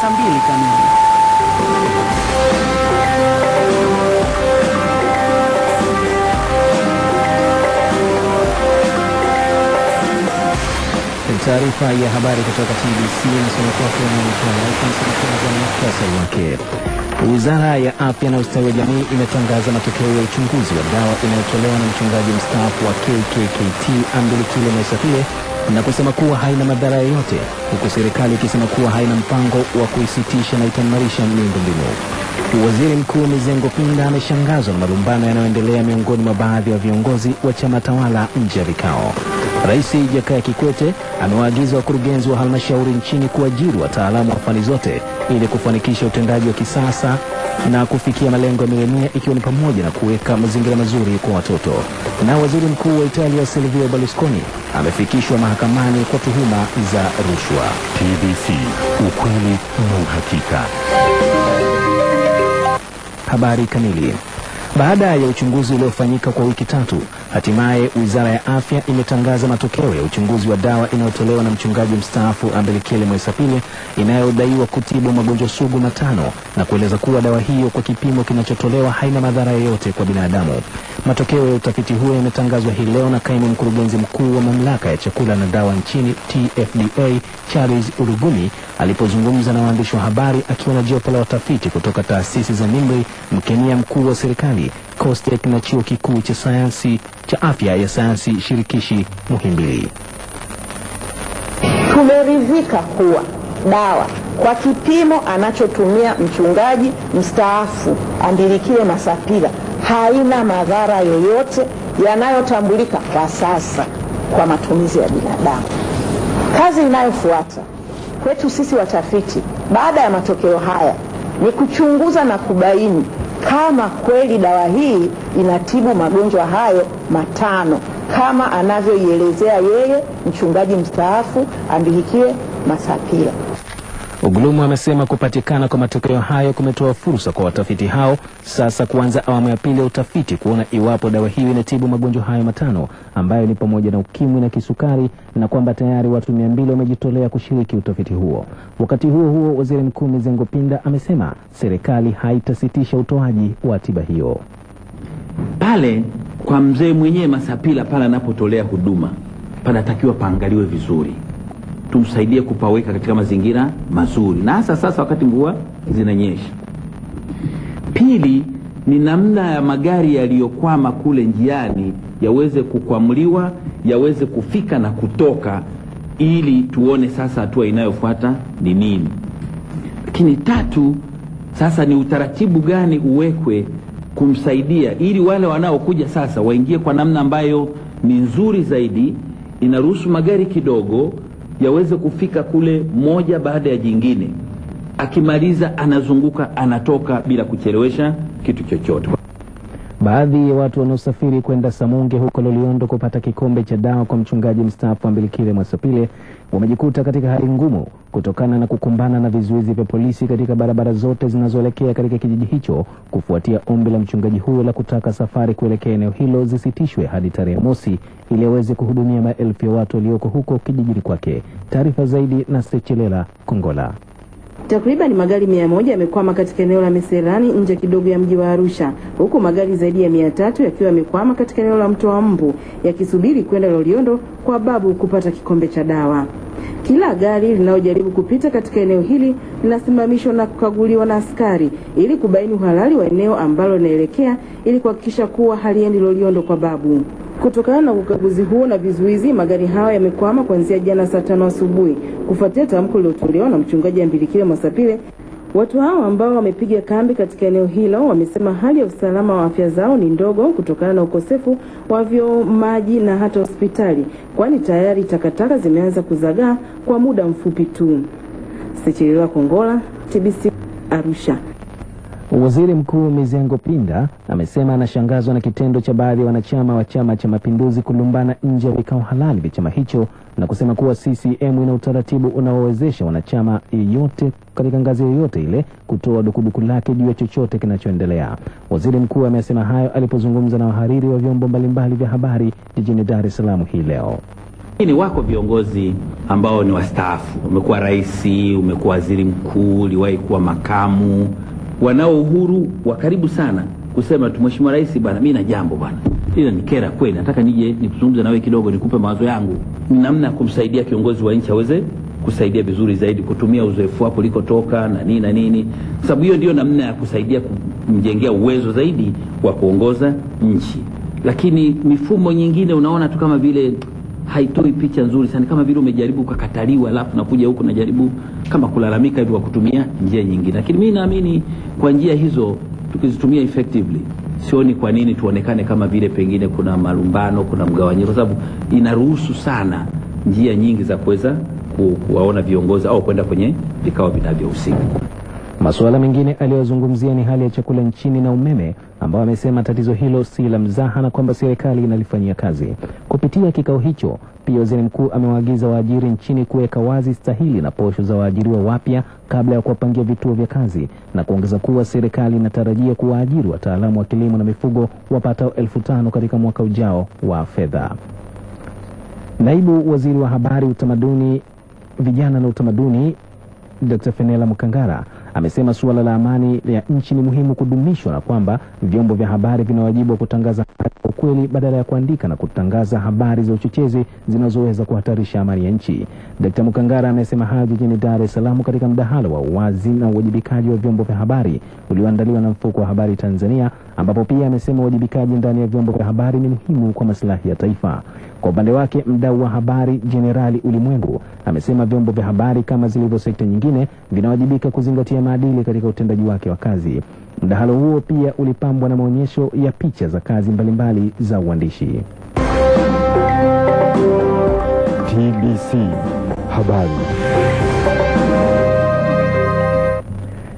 saa mbili kamili. Taarifa ya habari kutoka TBC inasoma kwako na muhtasari wake. Wizara ya Afya na Ustawi wa Jamii imetangaza matokeo ya uchunguzi wa dawa inayotolewa na mchungaji mstaafu wa KKKT Ambilikile Mwaisapile na kusema kuwa haina madhara yoyote, huku serikali ikisema kuwa haina mpango wa kuisitisha na itaimarisha miundombinu. Waziri Mkuu Mizengo Pinda ameshangazwa na malumbano yanayoendelea miongoni mwa baadhi ya viongozi wa chama tawala nje ya vikao. Rais Jakaya Kikwete amewaagiza wakurugenzi wa halmashauri nchini kuajiri wataalamu wa fani zote ili kufanikisha utendaji wa kisasa na kufikia malengo ya milenia ikiwa ni pamoja na kuweka mazingira mazuri kwa watoto. Na waziri mkuu wa Italia Silvio Berlusconi amefikishwa mahakamani kwa tuhuma za rushwa. TBC, ukweli na uhakika. Habari kamili. Baada ya uchunguzi uliofanyika kwa wiki tatu, hatimaye wizara ya afya imetangaza matokeo ya uchunguzi wa dawa inayotolewa na mchungaji mstaafu Ambelikele Mwesapile inayodaiwa kutibu magonjwa sugu matano na kueleza kuwa dawa hiyo kwa kipimo kinachotolewa haina madhara yoyote kwa binadamu. Matokeo ya utafiti huo yametangazwa hii leo na kaimu mkurugenzi mkuu wa mamlaka ya chakula na dawa nchini TFDA Charles Urugumi alipozungumza na waandishi wa habari akiwa na jopo la watafiti kutoka taasisi za NIMRI, mkemia mkuu wa serikali COSTECH na chuo kikuu cha sayansi cha afya ya sayansi shirikishi Muhimbili. Tumeridhika kuwa dawa kwa kipimo anachotumia mchungaji mstaafu Andilikiwe Masapila haina madhara yoyote yanayotambulika kwa sasa kwa matumizi ya binadamu. Kazi inayofuata kwetu sisi watafiti baada ya matokeo haya ni kuchunguza na kubaini kama kweli dawa hii inatibu magonjwa hayo matano kama anavyoielezea yeye mchungaji mstaafu Ambilikile Masapila. Ugulumu amesema kupatikana kwa matokeo hayo kumetoa fursa kwa watafiti hao sasa kuanza awamu ya pili ya utafiti kuona iwapo dawa hiyo inatibu magonjwa hayo matano ambayo ni pamoja na ukimwi na kisukari na kwamba tayari watu mia mbili wamejitolea kushiriki utafiti huo. Wakati huo huo, waziri mkuu Mizengo Pinda amesema serikali haitasitisha utoaji wa tiba hiyo. pale kwa mzee mwenyewe Masapila pale anapotolea huduma panatakiwa paangaliwe vizuri, tumsaidie kupaweka katika mazingira mazuri, na hasa sasa wakati mvua zinanyesha. Pili ni namna ya magari yaliyokwama kule njiani yaweze kukwamuliwa, yaweze kufika na kutoka, ili tuone sasa hatua inayofuata ni nini. Lakini tatu, sasa ni utaratibu gani uwekwe kumsaidia ili wale wanaokuja sasa waingie kwa namna ambayo ni nzuri zaidi, inaruhusu magari kidogo yaweze kufika kule moja baada ya jingine, akimaliza anazunguka anatoka bila kuchelewesha kitu chochote. Baadhi ya watu wanaosafiri kwenda Samunge huko Loliondo kupata kikombe cha dawa kwa mchungaji mstaafu Ambilikile Mwasapile wamejikuta katika hali ngumu kutokana na kukumbana na vizuizi vya polisi katika barabara zote zinazoelekea katika kijiji hicho kufuatia ombi la mchungaji huyo la kutaka safari kuelekea eneo hilo zisitishwe hadi tarehe mosi ili aweze kuhudumia maelfu ya watu walioko huko kijijini kwake. Taarifa zaidi na Sechelela Kongola. Takriban magari mia moja yamekwama katika eneo la Meserani nje kidogo ya mji wa Arusha, huku magari zaidi ya mia tatu yakiwa yamekwama katika eneo la mto wa Mbu yakisubiri kwenda Loliondo kwa babu kupata kikombe cha dawa. Kila gari linalojaribu kupita katika eneo hili linasimamishwa na kukaguliwa na askari ili kubaini uhalali wa eneo ambalo linaelekea ili kuhakikisha kuwa haliendi Loliondo kwa babu. Kutokana na ukaguzi huo na vizuizi, magari hayo yamekwama kuanzia jana saa tano asubuhi kufuatia tamko lililotolewa na mchungaji Ambilikile Mwasapile. Watu hao ambao wamepiga kambi katika eneo hilo wamesema hali ya usalama wa afya zao ni ndogo kutokana na ukosefu wa vyoo, maji na hata hospitali, kwani tayari takataka zimeanza kuzagaa kwa muda mfupi tu. Sechelelwa Kongola, TBC Arusha. Waziri Mkuu Mizengo Pinda amesema anashangazwa na kitendo cha baadhi ya wanachama wa Chama cha Mapinduzi kulumbana nje ya vikao halali vya chama hicho na kusema kuwa CCM ina utaratibu unaowezesha wanachama yeyote katika ngazi yoyote ile kutoa dukuduku lake juu ya chochote kinachoendelea. Waziri Mkuu amesema hayo alipozungumza na wahariri wa vyombo mbalimbali vya habari jijini Dar es Salaam hii leo. Lakini wako viongozi ambao ni wastaafu, umekuwa rais, umekuwa waziri mkuu, uliwahi kuwa makamu, wanao uhuru wa karibu sana kusema tu, mheshimiwa rais, bwana, mimi na jambo bwana, ila ni kera kweli, nataka nije nikuzungumze nawe kidogo, nikupe mawazo yangu, namna ya kumsaidia kiongozi wa nchi aweze kusaidia vizuri zaidi, kutumia uzoefu wako ulikotoka na nini na nini, kwa sababu hiyo ndio namna ya kusaidia kumjengea uwezo zaidi wa kuongoza nchi. Lakini mifumo nyingine unaona tu kama vile haitoi picha nzuri sana, kama vile umejaribu ukakataliwa, alafu nakuja huku najaribu kama kulalamika hivi kwa kutumia njia nyingine. Lakini mimi naamini kwa njia hizo tukizitumia effectively, sioni kwa nini tuonekane kama vile pengine kuna malumbano, kuna mgawanyiko, kwa sababu inaruhusu sana njia nyingi za kuweza ku- kuwaona viongozi au kwenda kwenye vikao vinavyohusika. Masuala mengine aliyozungumzia ni hali ya chakula nchini na umeme, ambao amesema tatizo hilo si la mzaha na kwamba serikali inalifanyia kazi. Kupitia kikao hicho, pia waziri mkuu amewaagiza waajiri nchini kuweka wazi stahili na posho za waajiriwa wapya kabla ya kuwapangia vituo vya kazi, na kuongeza kuwa serikali inatarajia kuwaajiri wataalamu wa kilimo na mifugo wapatao elfu tano katika mwaka ujao wa fedha. Naibu waziri wa habari, utamaduni, vijana na utamaduni Dr. Fenela Mukangara amesema suala la amani ya nchi ni muhimu kudumishwa na kwamba vyombo vya habari vina wajibu wa kutangaza ukweli badala ya kuandika na kutangaza habari za uchochezi zinazoweza kuhatarisha amani ya nchi. dkt mkangara amesema hayo jijini Dar es Salaam katika mdahalo wa uwazi na uwajibikaji wa vyombo vya habari ulioandaliwa na mfuko wa habari Tanzania, ambapo pia amesema uwajibikaji ndani ya vyombo vya habari ni muhimu kwa masilahi ya taifa. Kwa upande wake, mdau wa habari Jenerali Ulimwengu amesema vyombo vya habari kama zilivyo sekta nyingine vinawajibika kuzingatia maadili katika utendaji wake wa kazi. Mdahalo huo pia ulipambwa na maonyesho ya picha za kazi mbalimbali mbali za uandishi. TBC Habari.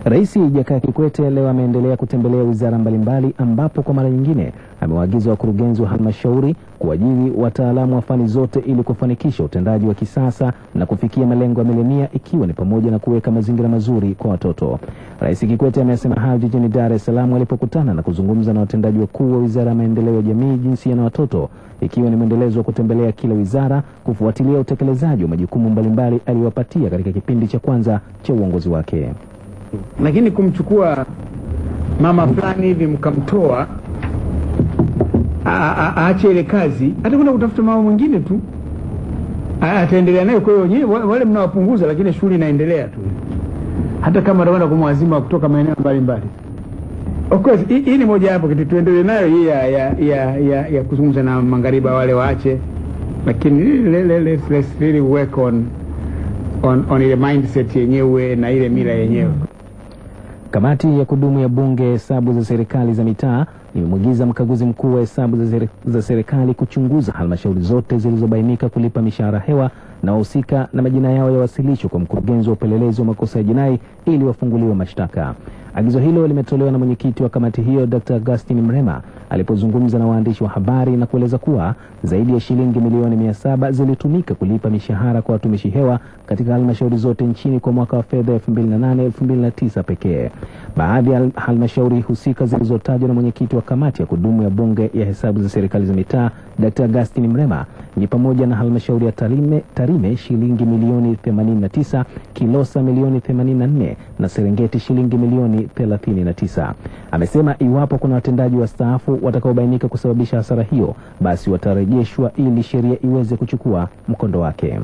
Rais Jakaya Kikwete leo ameendelea kutembelea wizara mbalimbali ambapo kwa mara nyingine amewaagiza wakurugenzi wa halmashauri kuajiri wataalamu wa fani zote ili kufanikisha utendaji wa kisasa na kufikia malengo ya milenia ikiwa ni pamoja na kuweka mazingira mazuri kwa watoto. Rais Kikwete amesema hayo jijini Dar es Salaam alipokutana na kuzungumza na watendaji wakuu wa wizara ya maendeleo ya jamii, jinsia na watoto, ikiwa ni mwendelezo wa kutembelea kila wizara kufuatilia utekelezaji wa majukumu mbalimbali aliyowapatia katika kipindi cha kwanza cha uongozi wake. lakini kumchukua mama fulani hivi mkamtoa aache ile kazi, atakwenda kutafuta mama mwingine tu ataendelea nayo. Kwa hiyo wenyewe wale mnawapunguza, lakini shughuli inaendelea tu, hata kama atakwenda kumwazima kutoka maeneo mbalimbali. Of course hii ni moja hapo kitu tuendelee nayo hii ya, ya, ya, ya, ya kuzungumza na maghariba wale waache, lakini le, le, let's, let's really work on, on, on ile mindset yenyewe na ile mila yenyewe. Kamati ya kudumu ya Bunge hesabu za serikali za mitaa imemwagiza mkaguzi mkuu wa hesabu za seri- za serikali kuchunguza halmashauri zote zilizobainika kulipa mishahara hewa na wahusika na majina yao yawasilishwe kwa mkurugenzi wa upelelezi wa makosa ya jinai ili wafunguliwe mashtaka. Agizo hilo limetolewa na mwenyekiti wa kamati hiyo Dr. Augustin Mrema alipozungumza na waandishi wa habari na kueleza kuwa zaidi ya shilingi milioni mia saba zilitumika kulipa mishahara kwa watumishi hewa katika halmashauri zote nchini kwa mwaka wa fedha 2008-2009 pekee. Baadhi ya halmashauri husika zilizotajwa na mwenyekiti wa kamati ya kudumu ya bunge ya hesabu za serikali za mitaa Dr. Augustin Mrema ni pamoja na halmashauri ya Tarime, Tarime shilingi milioni 89, Kilosa milioni 84 na Serengeti shilingi milioni 39. Amesema iwapo kuna watendaji wastaafu watakaobainika kusababisha hasara hiyo, basi watarejeshwa ili sheria iweze kuchukua mkondo wake.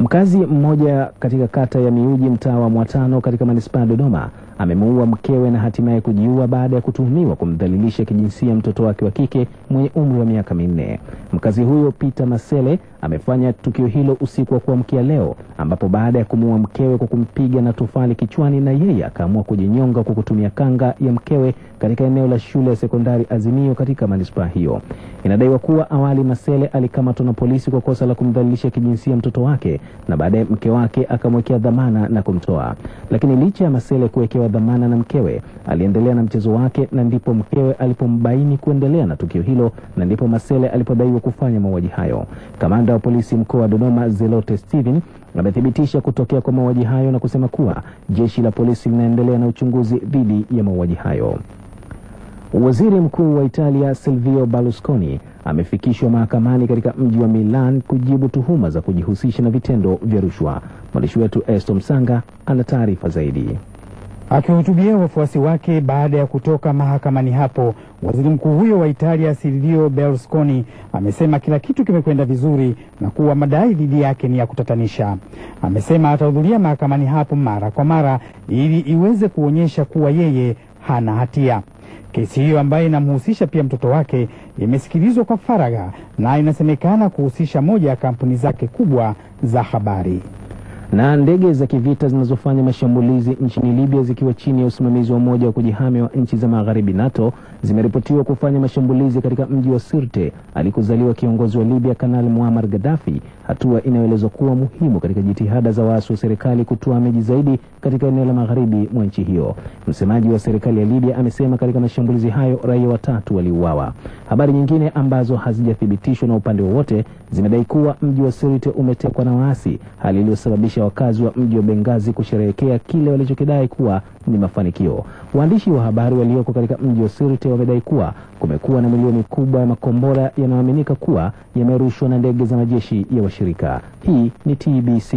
Mkazi mmoja katika kata ya Miuji mtaa wa Mwatano katika manispaa ya Dodoma amemuua mkewe na hatimaye kujiua baada ya kutuhumiwa kumdhalilisha kijinsia mtoto wake wa kike mwenye umri wa miaka minne. Mkazi huyo Peter Masele amefanya tukio hilo usiku wa kuamkia leo, ambapo baada ya kumuua mkewe kwa kumpiga na tofali kichwani, na yeye akaamua kujinyonga kwa kutumia kanga ya mkewe katika eneo la shule ya sekondari Azimio katika manispaa hiyo. Inadaiwa kuwa awali Masele alikamatwa na polisi kwa kosa la kumdhalilisha kijinsia mtoto wake na baadaye mke wake akamwekea dhamana na kumtoa. Lakini licha ya Masele kuwekewa dhamana na mkewe, aliendelea na mchezo wake, na ndipo mkewe alipombaini kuendelea na tukio hilo, na ndipo Masele alipodaiwa kufanya mauaji hayo. Kamanda wa polisi mkoa wa Dodoma Zelote Steven amethibitisha kutokea kwa mauaji hayo na kusema kuwa jeshi la polisi linaendelea na uchunguzi dhidi ya mauaji hayo. Waziri Mkuu wa Italia Silvio Berlusconi amefikishwa mahakamani katika mji wa Milan kujibu tuhuma za kujihusisha na vitendo vya rushwa. Mwandishi wetu Esto Msanga ana taarifa zaidi. Akihutubia wafuasi wake baada ya kutoka mahakamani hapo, waziri mkuu huyo wa Italia Silvio Berlusconi amesema kila kitu kimekwenda vizuri na kuwa madai dhidi yake ni ya kutatanisha. Amesema atahudhuria mahakamani hapo mara kwa mara ili iweze kuonyesha kuwa yeye hana hatia. Kesi hiyo ambayo inamhusisha pia mtoto wake imesikilizwa kwa faragha na inasemekana kuhusisha moja ya kampuni zake kubwa za habari na ndege za kivita zinazofanya mashambulizi nchini Libya zikiwa chini ya usimamizi wa Umoja wa kujihami wa nchi za Magharibi NATO zimeripotiwa kufanya mashambulizi katika mji wa Sirte alikozaliwa kiongozi wa Libya kanal Muammar Gaddafi, hatua inayoelezwa kuwa muhimu katika jitihada za waasi wa serikali kutoa miji zaidi katika eneo la magharibi mwa nchi hiyo. Msemaji wa serikali ya Libya amesema katika mashambulizi hayo raia watatu waliuawa. Habari nyingine ambazo hazijathibitishwa na upande wowote zimedai kuwa mji wa Sirte umetekwa na waasi, hali iliyosababisha wakazi wa mji wa Bengazi kusherehekea kile walichokidai kuwa ni mafanikio. Waandishi wa habari walioko katika mji wa Sirte wamedai kuwa kumekuwa na milioni kubwa ya makombora yanayoaminika kuwa yamerushwa na ndege za majeshi ya washirika. Hii ni TBC.